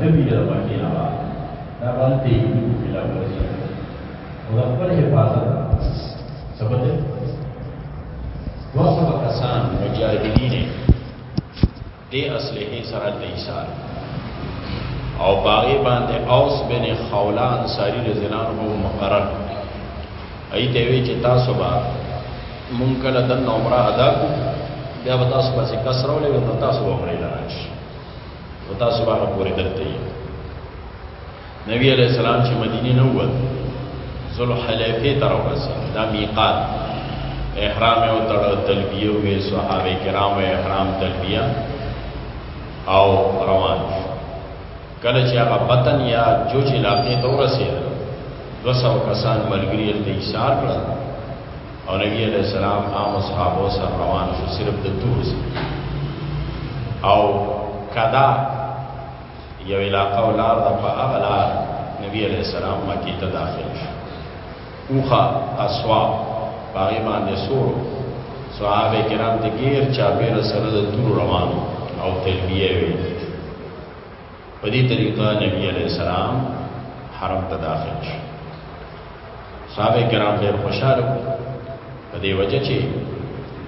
کبی ډله پکې نه وه، دا به هلته یې کړي وو خلاف ورزي نه کوي، خو د خپل حفاظت لپاره څه به دوه سوه کسان مجاهدین یې دې اسلحې سره هلته ایسار او په هغې باندې اوس بن خوله انصاري رضی الله عنه مقرر ای ته وی چې تاسو به مونږ کله دنه عمره ادا کو بیا به تاسو پسې کسرولې نو تاسو به عمره لرئ او تاسو باندې پورې دلته یې نبی علیہ السلام چې مدینه نه ووت ذل حلیفه تر ورسې دا میقات احرام او تړ تلبیه وې صحابه کرام احرام تلبیه او روان شو کله چې هغه بطن یا جوج علاقې ته ورسېد 200 کسان ملګری ته ایثار کړل او نبی علیہ السلام عام صحابه سره روان شو صرف د تور سي او کدا یو علاقه ولار د په اغلا نبی علیہ السلام مکی ته داخل شو اوخه اسوا باغی باندې سور صحابه کرام د غیر چا پیر سره د تور روانو او تلبیه وی په دې طریقه نبی علیہ السلام حرم ته داخل شو صحابه کرام ډېر خوشاله وو په دې وجه چې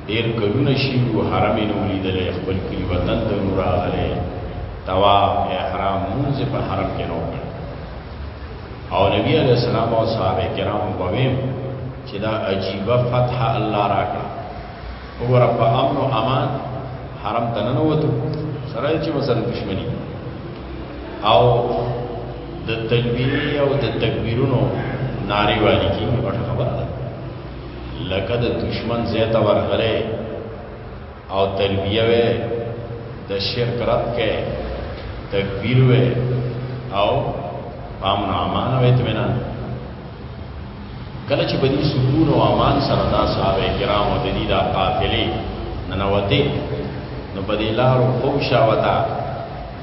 ډېر کلونه شي او حرم یې نو لیدل خپل کلی وطن ته نور راغلی طواف احرام مونږ په حرم کې نو کړ او نبی علیہ السلام او صحابه کرام وویم چې دا عجیبه فتح الله راکړه وګوره په امن او امان حرم ته نه وته سره چې مسله دښمنی او د تلبیه او د تکبیرونو ناری والی کی غټه خبره ده لکه د دشمن زیاته ورغله او تلبیه وې د شرک رد کې تکبیر وې او پامن امان وې تمنا کله چې بدی سکون او امان سره دا صحابه کرام او دني دا قافلې ننوتې نو په دې لارو خوشا وتا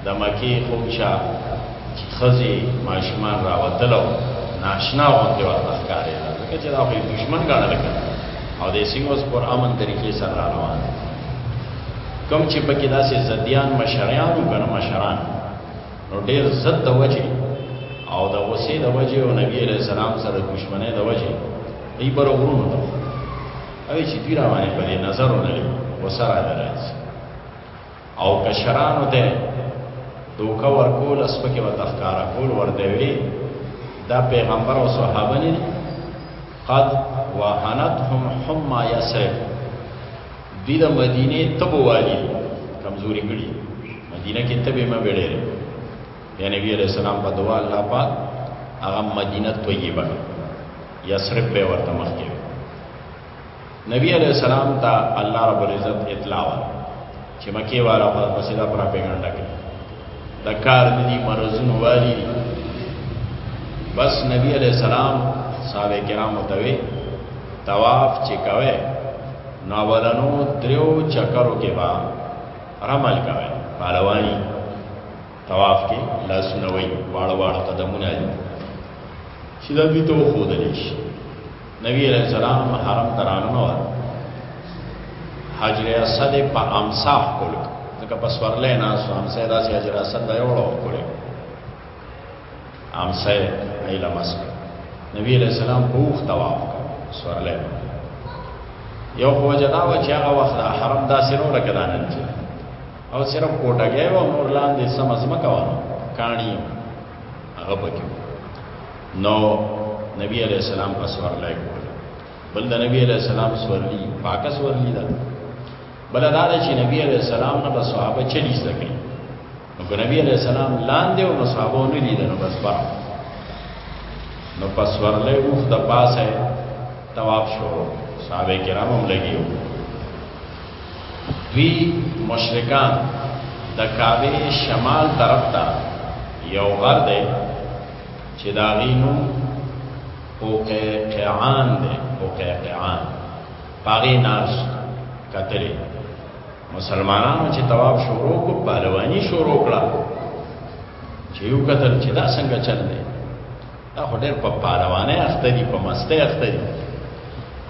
د مکی خوشا چې خزي ماشومان راوتلو ناشنا وته ورته ښکارې دا ځکه چې دا په دشمن ګڼل کېږي او د سیموس پر امن طریقې سره را روان دي کم چې پکې داسې زديان مشریان او ګڼ مشران نو ډیر زد د وجه او د غصې د وجه او نبی علیہ السلام سره دښمنه د وجه ای پر غرونو ته اوی چې دی روانه په دې نظر ولري وسره درځي او کشرانو ته دوکا ورکول اسپکه وتخکارا کول ورته وی دا پیغمبر او صحابه نه قد وهنتهم حما یسرب دی د مدینه تبو والی کمزوري کړی مدینه کې تبه ما ویلې یا نبی علیہ السلام په دعا الله پاک هغه مدینه طیبه یثرب به ورته مخکې نبی علیہ السلام ته الله رب العزت اطلاع چې مکه والا په مسجده پر پیغمبر کې د کار دي مرزونو والی بس نبی علیہ السلام صحابه کرام ته وی طواف چې کوي نو ورنو دریو چکرو کې با رمل کوي پهلواني طواف کې لاسونه وي واړه واړه قدمونه دي چې دا دوی ته وښودل شي نبی علیہ السلام حرم ترانه و حجر اسد په امساح کول ځکه په سورلې ناس امسه داسې حجر اسد دا یو وړو کول ام سه ایلا مس نبی علیہ السلام بوخ طواف سورله یو خو جدا و چې هغه وخت حرم دا سره لکه دانن چې او صرف کوټګې و نور لاندې سمزمه کوا کانی هغه پکې نو نبی علیہ السلام په سورله کول بل د نبی علیہ السلام سورلی پاکه سورلی ده بل دا چې نبی علیہ السلام نه صحابه چلی زکه نو که نبی علیہ السلام لاندې او صحابه نه لیدل نو بس بار نو پس ورلې اوخ د پاسه تواب شو صحابه کرام هم لګیو دوی مشرکان د کعبه شمال طرف ته یو غر دی چې دا غینو او قیقعان دی او قیقعان پاغی ناس کتلی مسلمانانو چې تواب شروع کو پهلوانی شروع کړه چې یو قتل چې دا څنګه چل دی دا خو ډېر په پهلوانه اخته دي په مسته اخته دي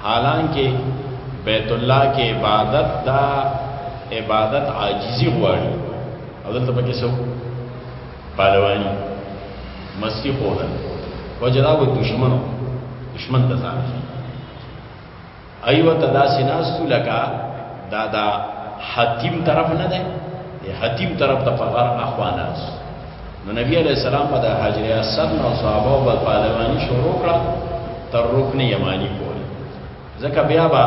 حالانکه بیت الله کې عبادت دا عبادت عاجزي غواړي او دلته پکې څو پهلوانی مستی خو ده وجدا و دشمنو دشمن ته ځان ایو تدا سیناستو لکا دا دا حتیم طرف نه ده دی حتیم طرف ته فقر اخواناس نو نبی علیہ السلام په د حجر اسد نو صحابه او پهلوانی شروع کړه تر رکن یمانی پورې ځکه بیا با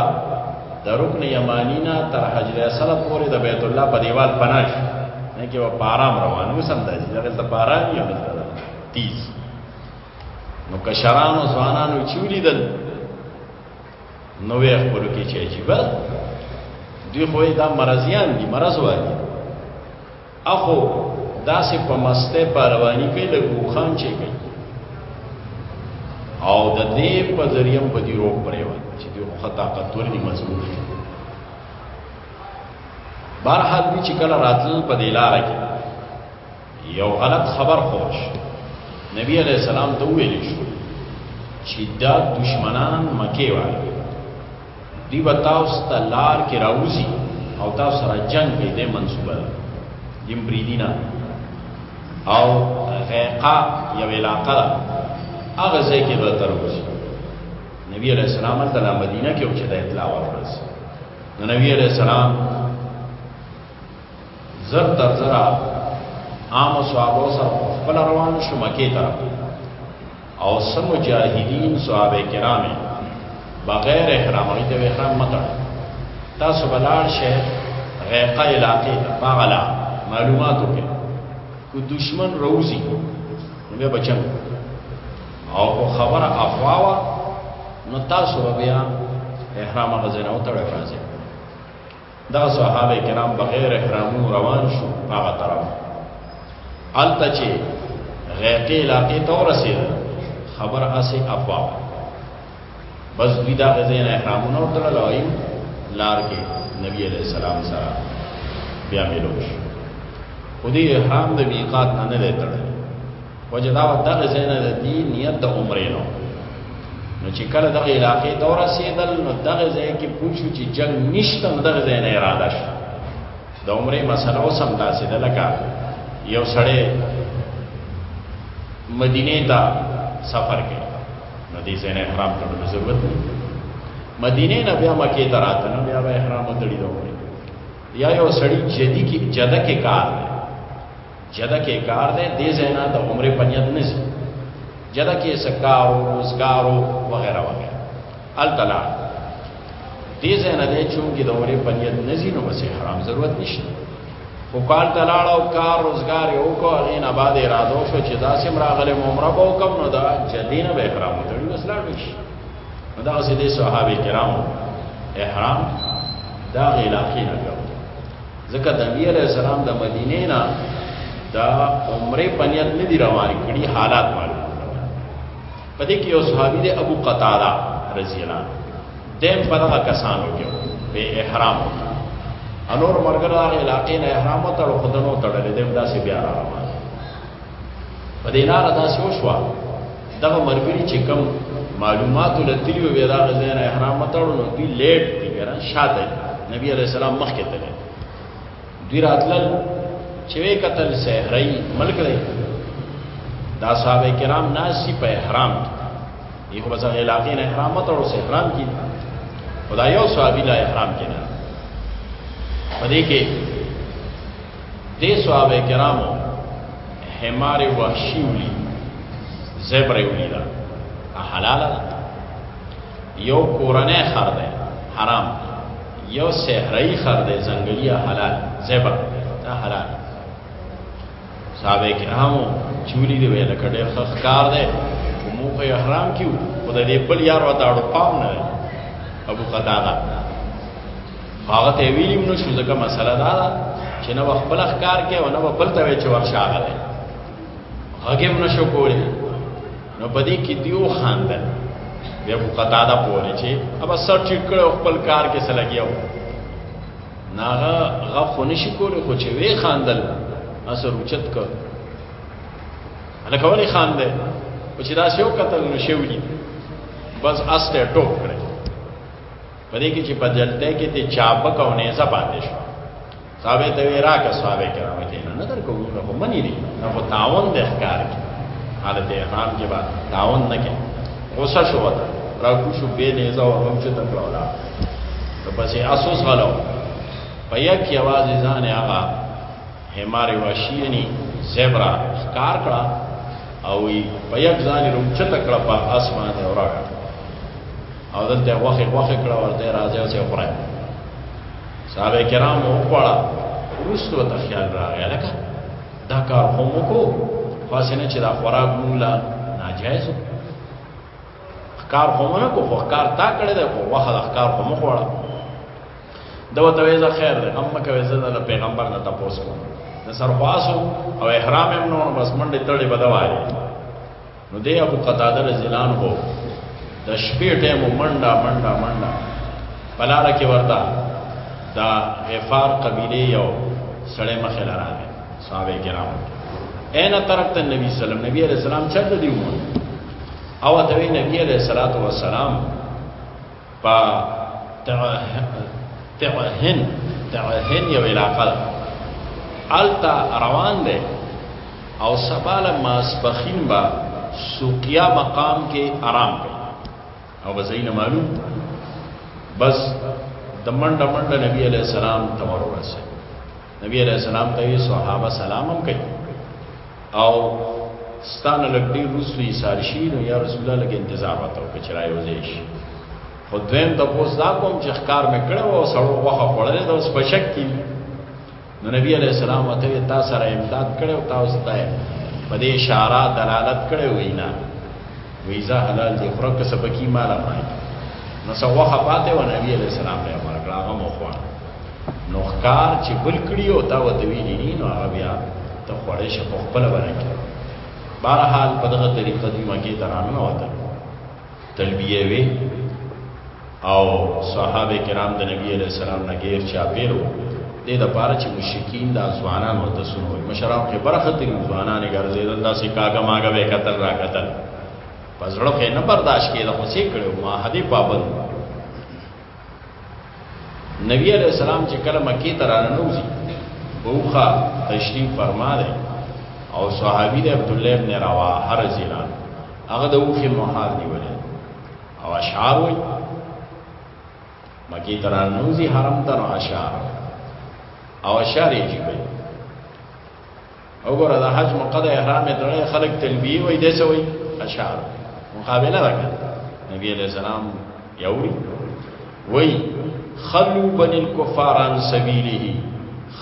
د رکن یمانی نه تر حجر اسد پورې د بیت الله په دیوال پناش نه کې و پارام روان وسم دځي دغه ته پارام یو دلته تیز نو کشرانو ځوانانو چې ولیدل نو یې خپل کې چې عجیب دوی خو دا مرضیان دي مرض وایي اخو داسې په مسته پرواني کې له ګوخان چې کوي او د دې په ذریعہ په دې روغ پرې و چې دې خو طاقتور دي مضبوط دي بهرحال دې چې کله راتل په دې لار کې یو غلط خبر خوش نبی علیہ السلام ته ویل شو چې دا دشمنان مکه وایي دی به تاسو ته لار کې راوځي او تاسو سره جنگ کې دې منسوبه ده یم بریدینا او غیقا یو علاقه ده هغه ځای کې به تر وځي نبی علیہ السلام ته د مدینه کې او چې د اطلاع ورکړس نو نبی علیہ السلام زر تر زر عام صحابه سره خپل روان شو مکه ته او سم مجاهدین صحابه کرام بغیر احرام او ته احرام مته تاسو بلار شه غیقه علاقه باغلا معلومات وکړه کو دشمن روزی نو بچن او کو خبره افواوا نو تاسو بیا احرام غزنه او تړه راځي دا صحابه کرام بغیر احرامونو روان شو هغه طرف الته چې غیقې علاقې ته ورسېدل خبر اسې افوا بس دوی دا غزین احرامونه ورته لوي لار کې نبی عليه السلام سره بیا ملوش خو دې احرام د میقات نه نه لري وجه دا و دغه ځای نه د دې نیت د عمرې نو نو چې کله دغه علاقې ته ورسېدل نو دغه ځای کې پوښو چې جنگ نشته نو دغه ځای نه اراده شو د عمرې مسله اوس هم داسې ده لکه یو سړی مدینه ته سفر کوي نو دې ځای نه احرام تړلو ضرورت نه مدینه نه بیا مکې ته راته نو بیا به احرام تړي دوه یا یو سړی جدي کې جده کې کار دی جده کې کار دی دې ځای نه د عمرې په نیت نه ځي جده کې څه کار او روزګار او وغیره وغیره هلته لاړ دې ځای نه دی چونکې د عمرې په نیت نه ځي نو بس حرام ضرورت نشته خو کال ته لاړ او کار روزګار یې وکړو هغې نه بعد اراده وشو چې داسې هم راغلی مو عمره به وکړم نو د جدې نه به احرام وتړي بس لاړ به شي نو دغسې دې صحابه کرامو احرام دا غیلاقی نه ځکه د نبی علیہ السلام د مدینې نه د عمره په نیت نه دی روان کړي حالات معلوم په دې کې یو صحابي دی ابو قتاده رضی الله دیم په دغه کسانو کې به احرام انور مرګره هغه علاقې نه احرام وتړو خدانو تړلې دیم داسې بیا روان په دې لار داسې وشوه دغه مرګري چې کوم معلومات لتلی وي دا غزنه احرام متړو نو دی لیټ دی ګره شاته نبی علی السلام مخ کې تل دی راتلل چې وی قتل سحری ملک دی دا صحابه کرام ناسی په احرام یو بس علاقې نه احرام متړو سه احرام کی خدای یو صحابي لا احرام کینه پدې کې دې صحابه کرامو حمار وحشي ولي زبر ولي دا حلال ده یو کورنۍ خر ده حرام یو صحرايي خر ده ځنګلي حلال زبر دا حلال صحابه کرامو چولی دی ویل کډه خخکار ده مو په احرام کیو خدای دې بل یار وتاړو پام نه ابو قتاده هغه ته ویلیم نو شو ځکه مسله دا ده چې نه خپل ښکار کې او نه بل ته وی چې ورشه هغه ده هغه هم نشو کولی نو په دې کې دیو خاندل بیا په قطاده پورې چې اب سر ټیټ کړو خپل کار کې سلګیاو ناغه غف خو نشي کولی خو چې وی خاندل اثر اوچت کړ الکولی خاندل چې دا شو قتل نشو دي بس استه ټوک کړ په دې کې چې په دلته کې ته چابک او نيزه پاتې شو صاحب ته وی راکه صاحب کرام ته نه درکو نو خو منی دي نو خو تعاون د ښکار کې حالت احرام کې بعد تعاون نه کې غوسه شو وته را کو شو به نيزه او روم چې تکړه ولا نو پسې اسوس غلو په یک आवाज ځان هغه هماره واشيني زبرا ښکار کړه او په یک ځان روم چې تکړه په اسمان دی وراغه او دلته غوخه غوخه کړه ورته راځي او سي خورای صاحب کرام او پړه رسو ته خیال راغی لکه دا کار هم کو خاصنه چې دا خوراک مولا ناجایز کار هم نه کو خو کار تا کړی دا خو واخه دا کار هم خوړه دا وته ویزه خیر ده هم کوي زه د پیغمبر نه تاسو کوم د سرخواصو او احرام هم نو بس منډه تړي بدواري نو دی ابو قتاده رضی الله عنه د شپې ټیم منډه منډه منډه پلار کې ورته دا غفار قبیله یو سړی مخه لراله صحابه کرام اینا طرف ته نبی سلام نبی علیہ السلام چرته دی ومن او ته نبی علیہ الصلوۃ والسلام په تعهن تعهن یو علاقه ده التا روان ده او سباله ماسپخین با سوقیا مقام کې آرام کوي او بزینه معلوم بس د منډه منډه نبی علی السلام تمر ورسه نبی علی السلام ته صحابه سلام هم کوي او ستانه لګ ډیر رسو یې سار شي نو یا رسول الله لګ انتظار وته او کچرا یو ځای شي خو دویم د پوس دا کوم چې ښکار مې کړو او سړو غوخه خوړلې دا اوس بشک کی نو نبی علیہ السلام وته تا سره امداد کړو تا اوس ته په دې اشاره دلالت کړو وینا ویزا حلال دی خو که سبکی مال راځي نو سوخه پاتې و نبی علیہ السلام له امر کړه هغه مخوان نو ښکار چې بل کړي او تا وته ویلي نه نو هغه بیا ته خوړې شه په خپل باندې کې بهرحال په دغه طریقه دی مګي ترانه وته تلبیه وی او صحابه کرام د نبی علیہ السلام نه غیر چا پیرو دې د پاره چې مشکین دا ځوانان ورته سنو مشراب کې برخه تیر ځوانان ګرځیدل دا سې کاګه ماګه به قتل را قتل پزړو کې نه برداشت کېده خو سې کړو ما هدي پابند نبی علیہ السلام چې کله مکی ته راننوځي بوخه تشریف فرما دی او صحابي دی عبد الله ابن رواحه رضی الله هغه د وخه محاذ نیول او اشعار وي مکی ته راننوځي حرم ته اشعار او اشعار یې کوي وګوره د حج مقد احرام تړي خلک تلبیه وای دې سوې اشعار مقابله راکړه نبی علیہ السلام یوري وای خلو بن الكفار عن سبيله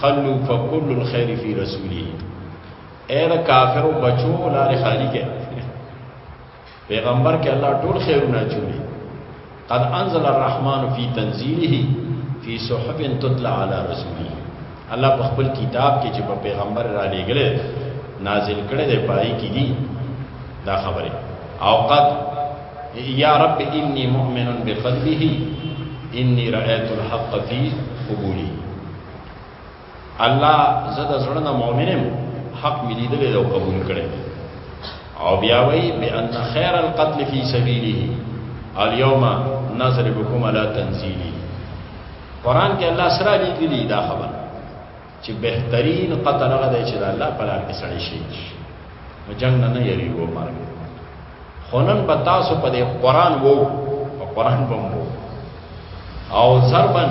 خلو فكل الخير في رسوله اے دا کافر بچو لار خالی کې پیغمبر کې الله ټول خیرونه چولي قد انزل الرحمن فی تنزیله فی صحف تطلع علی رسوله الله په خپل کتاب کې چې په پیغمبر را لېګلې نازل کړي دی پای کې دي دا خبره او قد یا رب انی مؤمن بقلبه انی رأیت الحق فی قبولی الله زه د زړه نه مؤمن یم حق مې لیدلی دی او قبول کړی او بیا وایي بان خیر القتل فی سبیله اليوم نضربکم علی تنزیله قران کې الله سره لیکلی دا خبر چې بهترین قتل هغه دی چې د الله په لار کې سړی شي نو جنگ نه نه یریږو مرګ خونن په تاسو په دې قران وو په قران بمو او ضربن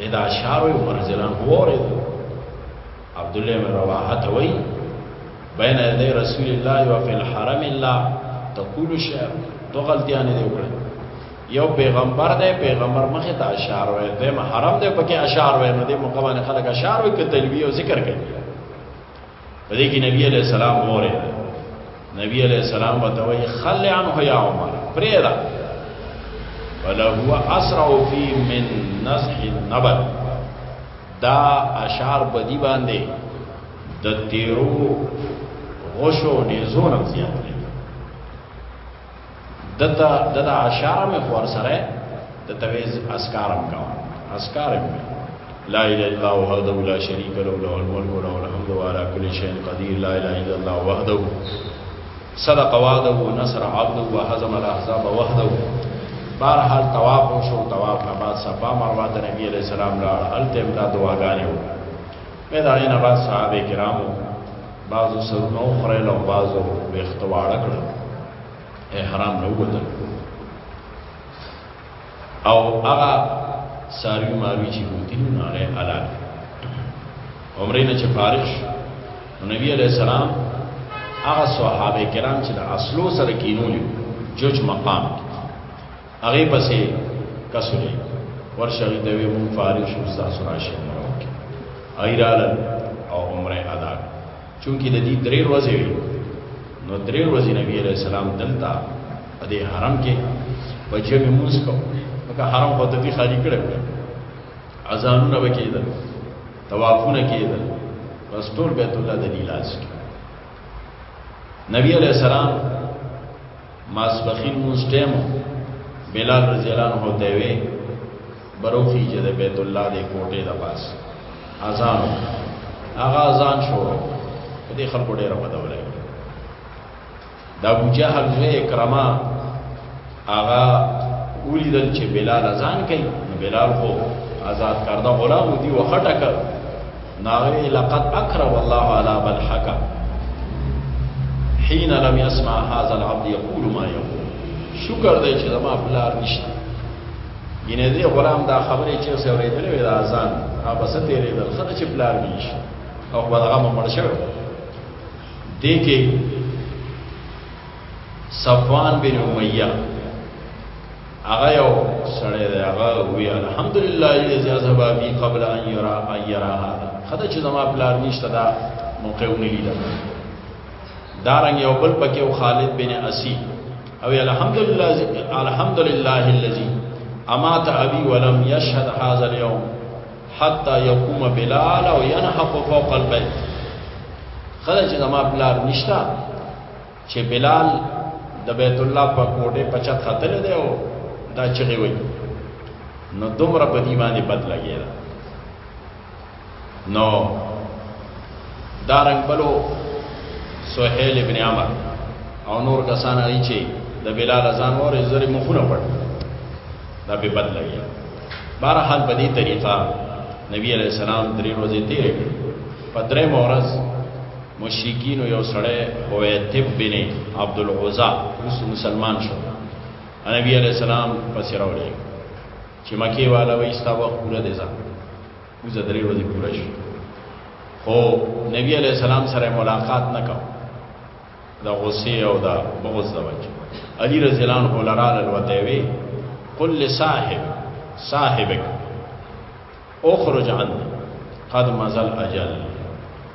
ادا شاوی عمر زلان وورید عبد الله بن رواحه توي بین یدی رسول الله و فی الحرم الله تقول شعر تو غلطیانه دی وکړه یو پیغمبر دی پیغمبر مخه ته اشعار وای دی حرم دی پکې اشعار وای نو دی مقبانه خلک اشعار وکړي تلوی او ذکر کوي په دې کې نبی علیہ السلام وره نبی علیہ السلام وتوي خل عنه یا عمر پریرا ولا هو اسرع فی من نزح النبل دا اشعار بدی باندې د تیرو غشو نیزونم زیات دته دته اشاره مې خور سره د تویز اسکارم کا اسکارم لا اله الا الله وحده لا شريك له له الملك وله الحمد وعلى كل شيء قدير لا اله الا الله وحده صدق وعده ونصر عبده وهزم الاحزاب وحده بار حال طواف شو طواف نه بعد صفا مروه د نبی عليه السلام لا التم دا دعاګانې وکړه دا نه بعد صحابه کرامو بعضو سرونه وخرل او بعضو ویختواړه کړ احرام نه وته او هغه ساری ماروی چې بوتین نه لري حلال عمرې نه چې فارغ شو نبی علیہ السلام هغه صحابه کرام چې د اصلو سره کینول جوج مقام هغه پسې کسره ورشوي د وی مون فارغ شو تاسو راشي مروکي ایرال او عمره ادا چونکی د دې درې ورځې وي نو درې ورځې نبی عليه السلام دلته په دې حرم کې په جمع موس کو هغه حرم په دې خالی کړو اذانونه وکیدل طوافونه کیدل بس ټول بیت الله د لیلاس کې نبی عليه السلام ماسپخین مونږ ټیمو بلال رضی الله عنه ته وی بروخی چې د بیت الله د کوټې د پاس اذان هغه اذان شروع دې خلکو ډېر ودولای دا ابو جهل زوی اکرما هغه ولیدل چې بلال اذان کوي بلال خو آزاد کرده غلام دی وخټه کړ ناغوی لقد اکرم الله علی بلحق حين لم يسمع هذا العبد يقول ما يقول شکر دی چې زما پلار نشته ینه دې غلام دا خبرې چې څه اورېدلې وې دا ځان هغه بس تیرې دل خدای چې پلار نشته او په هغه مړ شو دې کې صفوان بن امیہ هغه یو سړی دی هغه وی الحمدلله الذي ذهب بي قبل ان يرى ان يرى هذا خدای چې زما پلار نشته دا موقع ونی لیدل دا رنګ یو بل پکې خالد بن اسی او الحمدلله الحمدلله الذي امات ابي ولم يشهد هذا اليوم حتى يقوم بلال او ينحق فوق البيت خدای چې زما پلار نشته چې بلال د بیت الله په کوټه په چت خطر دی او دا چغي وي نو دومره په دی باندې بد لګی دا نو دا رنگ بلو سہیل ابن عمر او نور کسان آئی چې د بلال ازان اور زری مخونه پړ دا به بد لګی بهر حال په دې طریقه نبی علیہ السلام درې ورځې تیرې په درې مورز مشرکینو یو سړی حویتب بن عبد العزا اوس مسلمان شو نبی علیہ السلام پس راولې چې مکی والا وې ستا وخت پوره دی ځه اوس درې ورځې پوره شي خو نبی علیہ السلام سره ملاقات نکاو دا غصه او دا بغض د وجه علی رضی الله عنه لرال الوتوی قل لصاحب صاحبک اخرج عن قد مزل اجل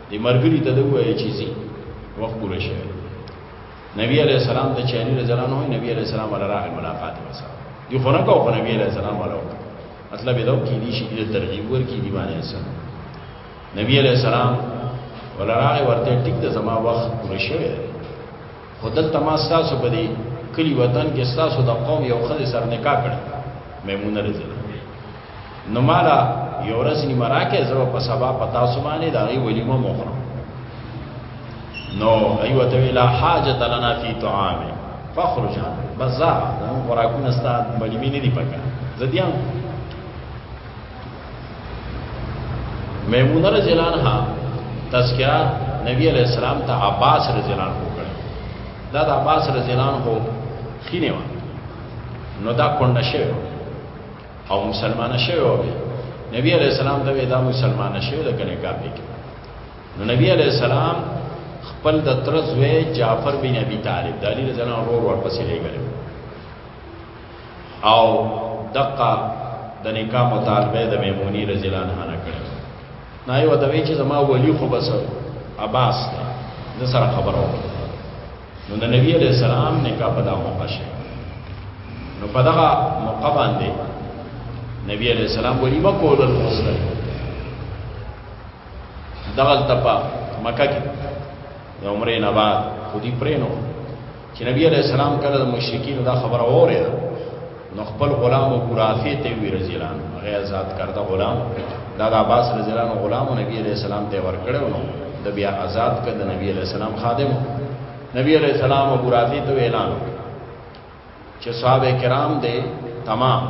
دی مرګری ته دوه چیزی وخت پوره شوی نبی علیہ السلام ته چانی رضی الله عنه نبی علیہ السلام علی راغ ملاقات وسره دی خو نه کو نبی علیہ السلام علی مطلب دا کی دی شي د ترغیب ور کی دی باندې سره نبی علیہ السلام ولا راغ ورته ټیک د زما وخت پوره شوی خو دلته ما ستاسو په دې کلي وطن کې ستاسو د قوم یو ښځې سر نکاح کړی میمونه رضی الله نو مالا یو ورځ نیمه راکې زه په سبا په تاسو باندې د هغې ولیمه مو خورم نو هغې ورته ویل لا حاجت لنا فی طعام فخرج بس زه زموږ خوراکونه ستا ولیمې نه دي پکار زه دې میمونه رضی الله عنها تزکیه نبی علیہ السلام ته عباس رضی الله عنه کړ دا د عباس رضی الله عنه خینه و نو دا کونډه شوی او مسلمان شوی و نبی علیہ السلام ته دا مسلمان شوی د کنه کافی نو نبی علیہ السلام خپل د ترزوی جعفر بن ابي طالب د علي رضی الله عنه ورور ورپسې لګل او دقه د نکاح مطالبه د میمونی رضی الله عنها نه کړې نه یو د وی چې زما ولی خو بس عباس دی د سره خبرو نو د نبی علیہ السلام نکاح په دغه موقع شي نو په دغه موقع باندې نبی علیہ السلام ولی مکول الغسل دغه تپا مکه کې د عمرې نه بعد خو دې پرې نو چې نبی علیہ السلام کله د مشرکین دا خبر اوري نو خپل غلام او برافی ته وی رضی الله عنه هغه آزاد کرده غلام دا د عباس رضی الله عنه غلام نبی علیہ السلام ته ورکړو نو د بیا آزاد کړ د نبی علیہ السلام خادم نبی علیہ السلام او برافی ته اعلان چې صحابه کرام دې تمام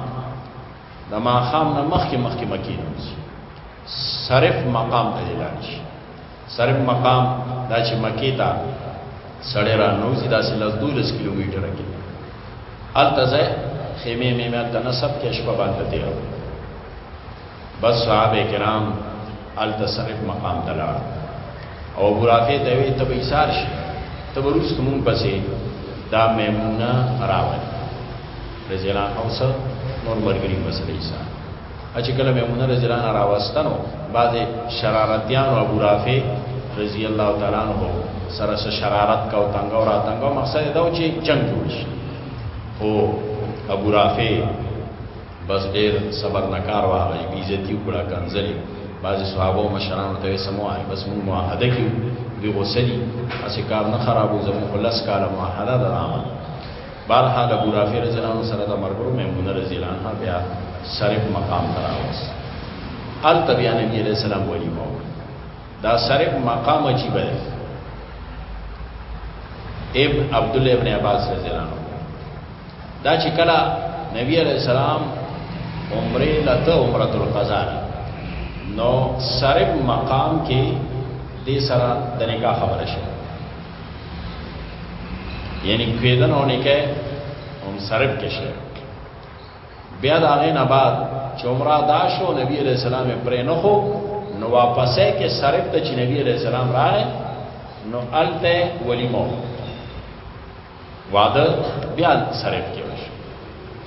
د ماخام نه مخکې مخکې مکینه صرف مقام ته لاړ شي صرف مقام دا چې مکې ته سړی را نوځي داسې لس دولس کیلومتره کې هلته ځای خیمې میمه هلته نصب کې شپه باندې تېره بس صحابه کرام هلته صرف مقام ته لاړ او ابو رافع ته وی ته به ایثار شي ته به وروسته مونږ پسې دا میمونه راولي رضی الله عنه نور مرګري مسله ایثار چې کله میمونه رضی الله عنها راوستنو بعض شرارتیان او ابو رافع رضی الله تعالی عنہ سره سره شرارت کا او تنگ او را تنگ او مقصد دا و چې جنگ جوړ شي او ابو رافع بس ډیر صبر نکار واغی بیزتی وکړه کنځلې بعض صحابه او مشران ته سموای بس موږ معاهده کیو دی غوسلی اسی کار نه خرابو زمو خلاص کاله معاهده درامه بهرحال ابو رافع رضی الله عنه سره د مرګرو میمونه رضی الله عنها بیا سرب مقام ته راوست هلته بیا نبی علیه السلام ولیمه وکړه دا سرب مقام عجیب دی ابن عبد الله ابن عباس رضی الله عنه دا چې کله نبی علیه السلام عمره لته عمره القضاء نو سرب مقام کې دې سره د نکاح خبره شوه یعنی کېدن او نکاح هم سره کې شي بیا دا غي نه بعد چې عمره دا شو نبی عليه السلام پرې نه خو نو واپسې کې سره ته چې نبی عليه السلام راغی نو الته ولیمو وعده بیا سره کې وشو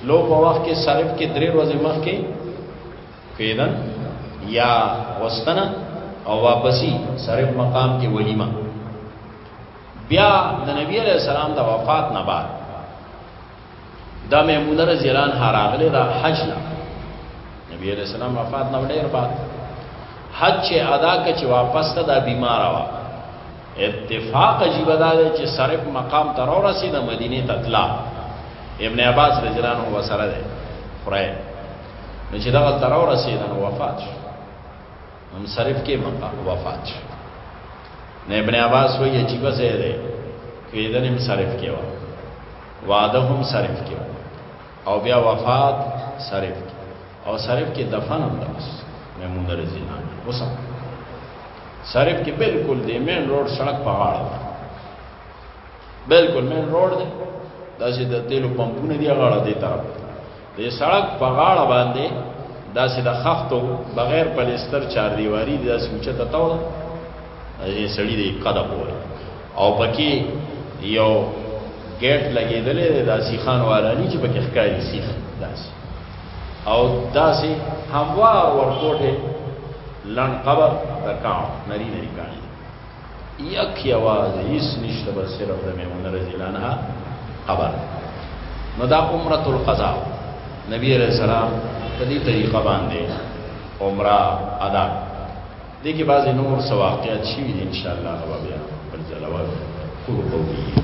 لو په وخت کې سره کې درې ورځې مخ کې کېدا یا وستنه او واپسی سره مقام کې ولیمه بیا د نبی علیہ السلام د وفات نه بعد د میمونه رضی الله عنها راغله د حج نه نبی علیہ السلام وفات نه ډیر بعد حج چې ادا کړ چې واپس ته د بیمار وا اتفاق عجیب ده چې سرک مقام تر ورسې د مدینه تطلا ابن عباس رضی الله عنه وسره ده خره نو چې دغه تر ورسېد نو وفات شو هم صرف کې مقام وفات شو نه ابن عباس وایي عجیب ځای دی کېدل هم صرف کې و واده هم صرف کې او بیا وفات صرف کې او صرف کې دفن هم ده محمود رضی الله عنه اوس صرف کې بالکل دی مین روډ سړک په غاړه بالکل مین روډ دی دا چې د تیلو پمپونه دی غاړه دی طرف د سړک په غاړه باندې داسې د خښتو بغیر پلیستر چار دیواری د داسې اوچته تاو ده یې سړی دی قده پورې او پکې یو ګیټ لګېدلې ده داسې خان والانی چې پکې ښکاری سیخ داسې او داسې هموار ورکوټه لن قبر د کاو نری نری کانی یک یوازې هیڅ نشته بس صرف د میمونه رضی الله عنها قبر نو دا عمره القضاء نبی علیہ السلام په دې طریقه باندې عمره ادا دي کې بعضی نور سواقعات شي ان شاء الله هوا بیا بل جلوات قول قولی